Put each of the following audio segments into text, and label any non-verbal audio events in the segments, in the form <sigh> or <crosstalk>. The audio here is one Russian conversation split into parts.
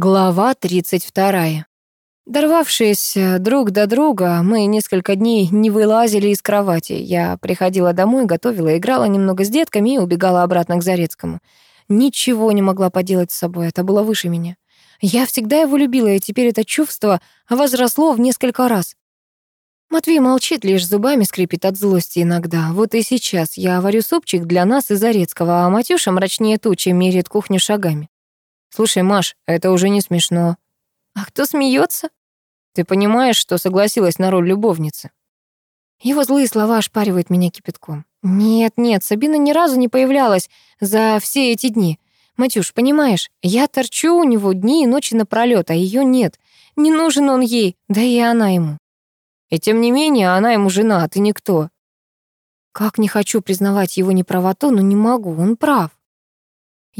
Глава 32. Дорвавшись э, друг до друга, мы несколько дней не вылазили из кровати. Я приходила домой, готовила, играла немного с детками и убегала обратно к Зарецкому. Ничего не могла поделать с собой, это было выше меня. Я всегда его любила, и теперь это чувство возросло в несколько раз. Матвей молчит, лишь зубами скрипит от злости иногда. Вот и сейчас я варю супчик для нас и Зарецкого, а Матюша мрачнее тучи меряет кухню шагами. Слушай, Маш, это уже не смешно. А кто смеется? Ты понимаешь, что согласилась на роль любовницы? Его злые слова ошпаривают меня кипятком. Нет, нет, Сабина ни разу не появлялась за все эти дни. Матюш, понимаешь, я торчу у него дни и ночи напролёт, а ее нет. Не нужен он ей, да и она ему. И тем не менее, она ему жена, а ты никто. Как не хочу признавать его неправоту, но не могу, он прав.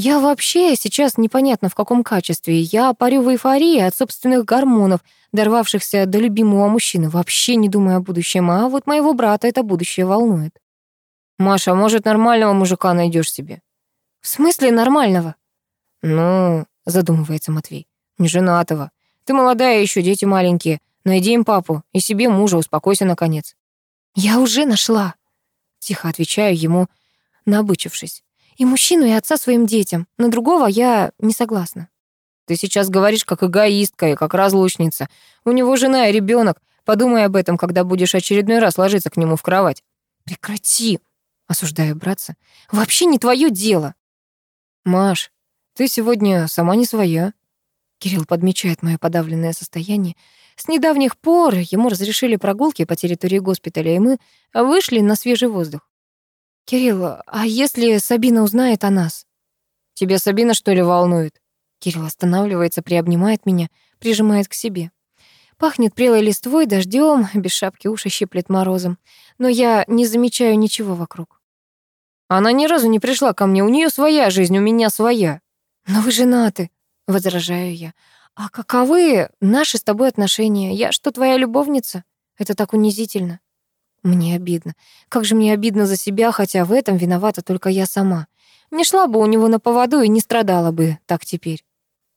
Я вообще сейчас непонятно в каком качестве. Я парю в эйфории от собственных гормонов, дорвавшихся до любимого мужчины, вообще не думая о будущем, а вот моего брата это будущее волнует. Маша, может, нормального мужика найдешь себе? В смысле нормального? Ну, задумывается Матвей, не женатого. Ты молодая еще, дети маленькие. Найди им папу и себе мужа, успокойся, наконец. Я уже нашла. Тихо отвечаю ему, набычившись. И мужчину, и отца своим детям. На другого я не согласна. Ты сейчас говоришь как эгоистка и как разлучница. У него жена и ребенок. Подумай об этом, когда будешь очередной раз ложиться к нему в кровать. Прекрати, осуждаю братца. Вообще не твое дело. Маш, ты сегодня сама не своя. Кирилл подмечает мое подавленное состояние. С недавних пор ему разрешили прогулки по территории госпиталя, и мы вышли на свежий воздух. «Кирилл, а если Сабина узнает о нас?» «Тебя Сабина, что ли, волнует?» Кирилл останавливается, приобнимает меня, прижимает к себе. Пахнет прелой листвой, дождем, <laughs> без шапки уши щиплет морозом. Но я не замечаю ничего вокруг. Она ни разу не пришла ко мне, у нее своя жизнь, у меня своя. Но вы женаты, возражаю я. А каковы наши с тобой отношения? Я что, твоя любовница? Это так унизительно. Мне обидно. Как же мне обидно за себя, хотя в этом виновата только я сама. Не шла бы у него на поводу и не страдала бы так теперь.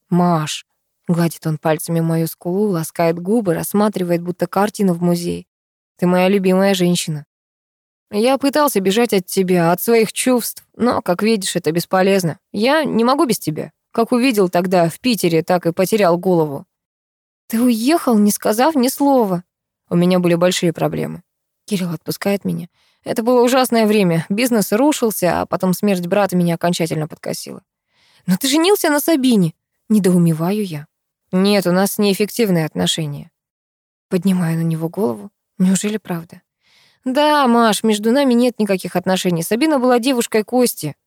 «Маш», — гладит он пальцами мою скулу, ласкает губы, рассматривает будто картину в музее. «Ты моя любимая женщина. Я пытался бежать от тебя, от своих чувств, но, как видишь, это бесполезно. Я не могу без тебя. Как увидел тогда в Питере, так и потерял голову. Ты уехал, не сказав ни слова. У меня были большие проблемы. Кирилл отпускает меня. Это было ужасное время. Бизнес рушился, а потом смерть брата меня окончательно подкосила. Но ты женился на Сабине. Недоумеваю я. Нет, у нас неэффективные отношения. Поднимаю на него голову. Неужели правда? Да, Маш, между нами нет никаких отношений. Сабина была девушкой Кости.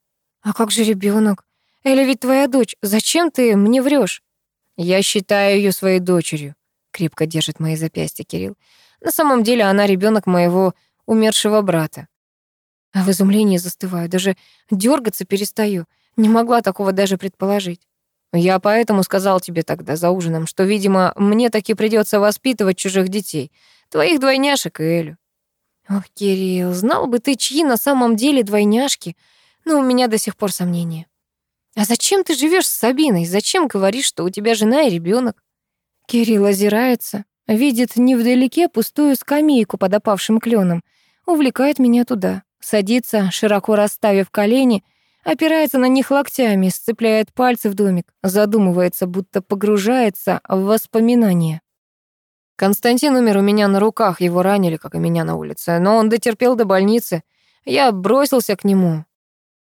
А как же ребенок? Эля ведь твоя дочь. Зачем ты мне врешь? Я считаю ее своей дочерью. Крепко держит мои запястья Кирилл. На самом деле она ребенок моего умершего брата. А в изумлении застываю, даже дергаться перестаю. Не могла такого даже предположить. Я поэтому сказал тебе тогда за ужином, что, видимо, мне таки придется воспитывать чужих детей, твоих двойняшек и Элю. Ох, Кирилл, знал бы ты, чьи на самом деле двойняшки, но у меня до сих пор сомнения. А зачем ты живешь с Сабиной? Зачем говоришь, что у тебя жена и ребенок? Кирилл озирается, Видит невдалеке пустую скамейку под опавшим кленом. Увлекает меня туда. Садится, широко расставив колени, опирается на них локтями, сцепляет пальцы в домик, задумывается, будто погружается в воспоминания. Константин умер у меня на руках, его ранили, как и меня на улице, но он дотерпел до больницы. Я бросился к нему.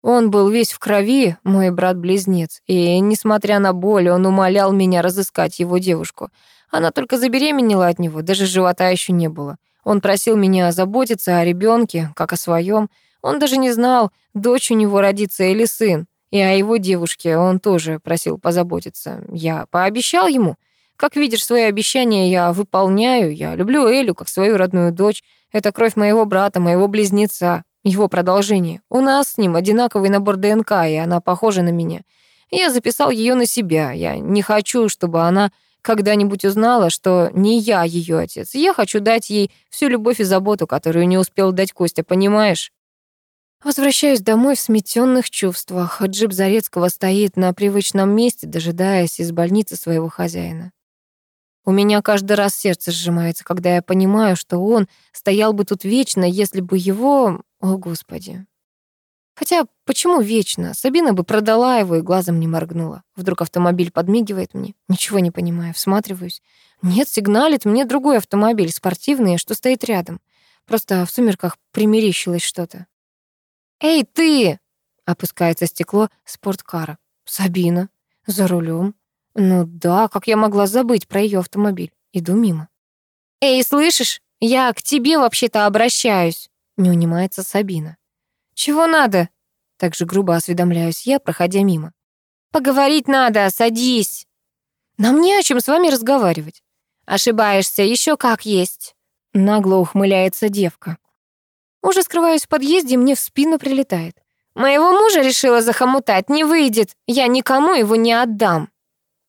Он был весь в крови, мой брат-близнец, и, несмотря на боль, он умолял меня разыскать его девушку. Она только забеременела от него, даже живота еще не было. Он просил меня заботиться о ребенке, как о своем. Он даже не знал, дочь у него родится или сын. И о его девушке он тоже просил позаботиться. Я пообещал ему. Как видишь, свои обещания я выполняю. Я люблю Элю как свою родную дочь. Это кровь моего брата, моего близнеца, его продолжение. У нас с ним одинаковый набор ДНК, и она похожа на меня. Я записал ее на себя. Я не хочу, чтобы она когда-нибудь узнала, что не я ее отец. Я хочу дать ей всю любовь и заботу, которую не успел дать Костя, понимаешь? Возвращаюсь домой в сметенных чувствах. Джип Зарецкого стоит на привычном месте, дожидаясь из больницы своего хозяина. У меня каждый раз сердце сжимается, когда я понимаю, что он стоял бы тут вечно, если бы его... О, Господи. Хотя, почему вечно? Сабина бы продала его и глазом не моргнула. Вдруг автомобиль подмигивает мне. Ничего не понимаю, всматриваюсь. Нет, сигналит мне другой автомобиль, спортивный, что стоит рядом. Просто в сумерках примерещилось что-то. «Эй, ты!» — опускается стекло спорткара. «Сабина. За рулем. Ну да, как я могла забыть про ее автомобиль? Иду мимо. «Эй, слышишь? Я к тебе вообще-то обращаюсь!» Не унимается Сабина. «Чего надо?» Так же грубо осведомляюсь я, проходя мимо. «Поговорить надо, садись!» «Нам не о чем с вами разговаривать». «Ошибаешься, еще как есть!» Нагло ухмыляется девка. Уже скрываюсь в подъезде, мне в спину прилетает. «Моего мужа решила захомутать, не выйдет. Я никому его не отдам».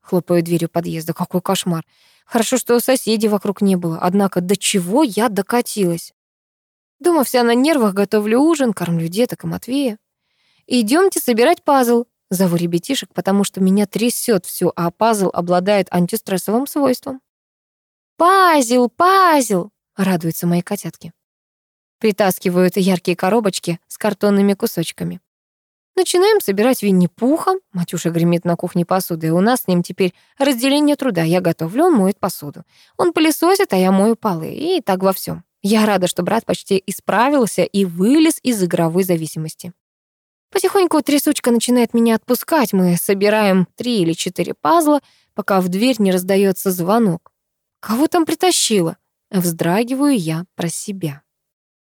Хлопаю дверью подъезда. Какой кошмар. Хорошо, что соседей вокруг не было. Однако до чего я докатилась? Дома вся на нервах, готовлю ужин, кормлю деток и Матвея. Идемте собирать пазл. Зову ребятишек, потому что меня трясет все, а пазл обладает антистрессовым свойством. «Пазл, пазл!» — радуются мои котятки. Притаскивают яркие коробочки с картонными кусочками. Начинаем собирать Винни-Пуха. Матюша гремит на кухне посудой. У нас с ним теперь разделение труда. Я готовлю, он моет посуду. Он пылесосит, а я мою полы. И так во всем. Я рада, что брат почти исправился и вылез из игровой зависимости. Потихоньку трясучка начинает меня отпускать. Мы собираем три или четыре пазла, пока в дверь не раздается звонок. Кого там притащила? Вздрагиваю я про себя.